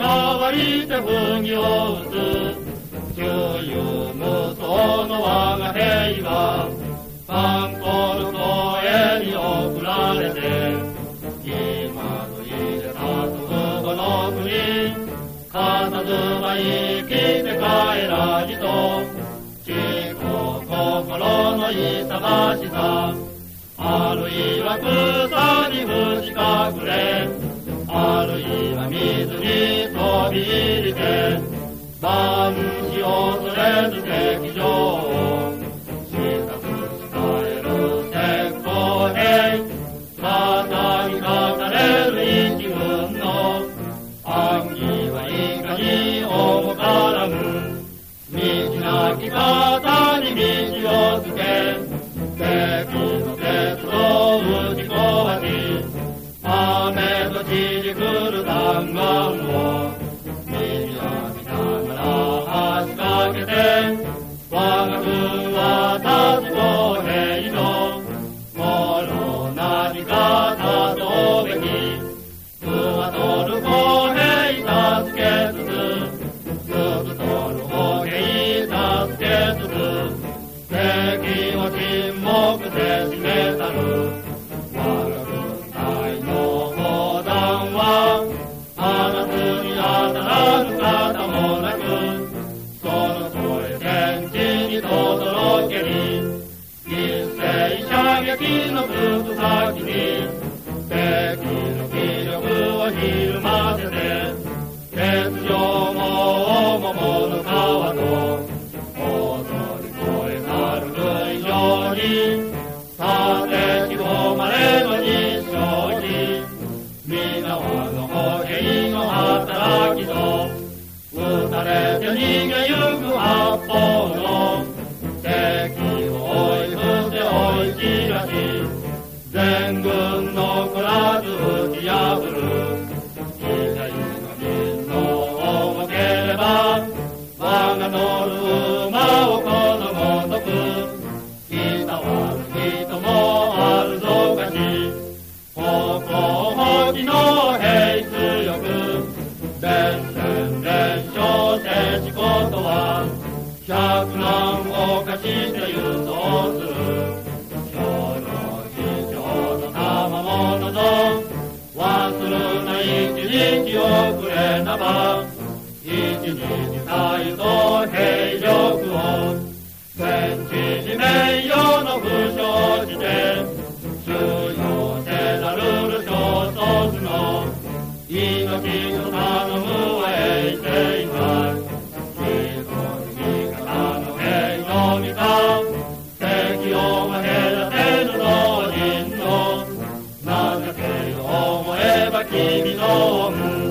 代わりてを打つ教養無双の我が兵はパンコの声に送られて今の家でたとこの国必ずま生きて帰らじと自己心の勇ましさあるいは草に万死を恐れず敵情を視察伝える石膏兵肩に書かれる一軍の暗記はいかに重からむ道なき方に道をつけ敵の鉄を打ち壊し雨と散り来る弾丸を我射撃のずく先に敵の気力をひるませて鉄条も桃の皮と踊り声なる類上に立て込まれの日照に皆はの歩兵の働きと撃たれて逃げ全軍残らず打ち破る左の民の重ければ我が乗る馬をこのごとくいたわる人もあるぞかし方向法義の兵強く連戦連勝せしことは百難を犯して輸送する日遅れなば一日たいと兵力を戦地地名誉の不祥事で収容せざるる衝突の命と頼むは衛生会一人味方の兵の味方敵を隔てる同人の情けを思えば君の恩